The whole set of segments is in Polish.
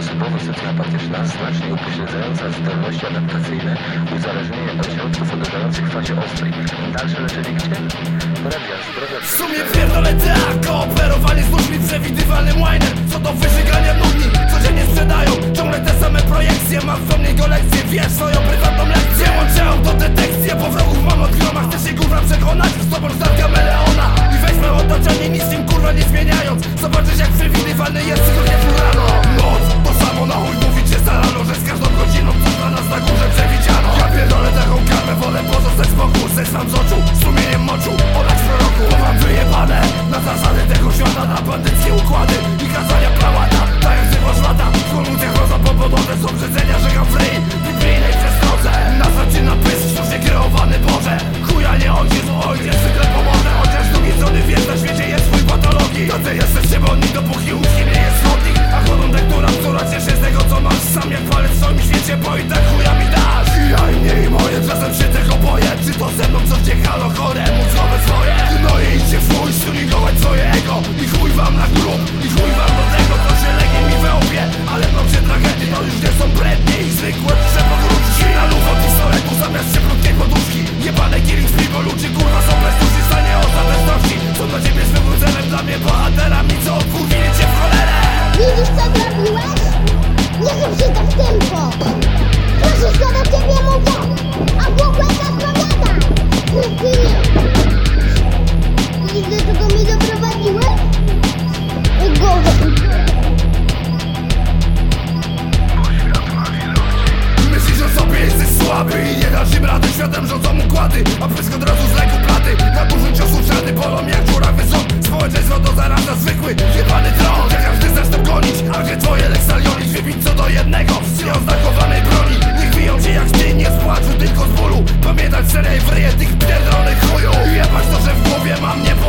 osobowość socjopatyczna znacznie upośledzająca zdolności adaptacyjne, uzależnienie od środków odurzających w fazie ostrej. Dalsze leczenie gdzie? Porabia zdrowia. W sumie pierdolę teatr, kooperowanie z ludźmi przewidywalnym łajnem. Co do wyżygania nudni, codziennie sprzedają. Ciągle te same projekcje, mam w mnie kolekcję Wiesz swoją prywatną lekcję. Łączę to detekcję, bo wrogów mam od groma Chcę się kurwa przekonać, z tobą start kameleona I weźmy otoczenie, nic im kurwa nie zmieniając. Zobaczysz jak przewidywalny jest codziennie rano Krytynie! Widzisz do doprowadziłeś? Myślisz o sobie, jesteś słaby i nie dasz im rady? Światem rządzą układy, a pysk od razu z lęku platy. Na dużym ciosów żady bolą jak dziurawy ząb Społeczeństwo to zaraza zwykły, jebany tron Jak każdy zresztą gonić, a gdzie twoje Lex Talionis Wybić co do jednego, z nieoznakowanej broni biją cię jak ty, nie z tylko z bólu. Pamiętać serej w ryje tych pierdolonych chuju. Jebać to, że w głowie mam niepoukładane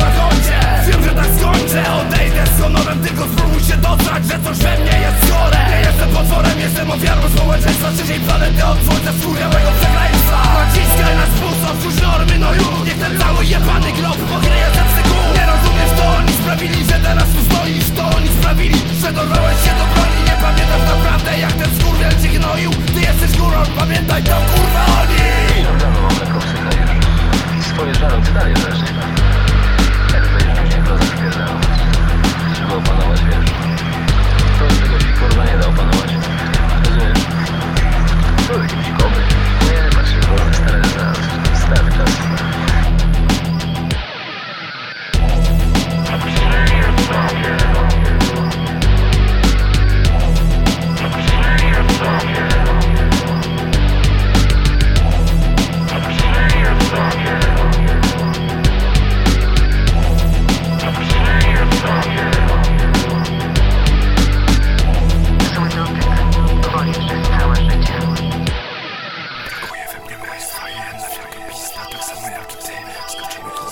na Wiem, że tak skończę, odejdę z honorem Tylko spróbuj się dostać, że coś we mnie jest chore. Nie jestem potworem, jestem ofiarą społeczeństwa Trzeciej planety od słońca skurwiałego przekleństwa. Naciskaj na spustom, wrzuć normy, no już. Niech ten cały jebany glob pokryje ze kół Nie rozumiesz, to oni sprawili, że teraz tu stoisz. To oni sprawili, że dorwałeś się do broni. Nie pamiętasz naprawdę, jak ten skurwiel cię gnoił. Ty jesteś górą, pamiętaj to kurwa oni! Problemu mam lekko psycha już. Swoje żalu, ty dalej leży.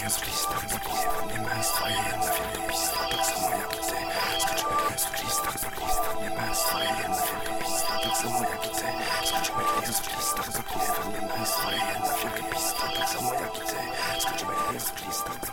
Listach Brakuje we mnie męstwa jedna wielka pista Tak samo jak ty. Skoczymy listach Brakuje we mnie męstwa jedna wielka pista Tak samo jak ty. Skoczymy listach Brakuje we mnie męstwa jedna wielka pista Tak samo jak ty. Skoczymy w listach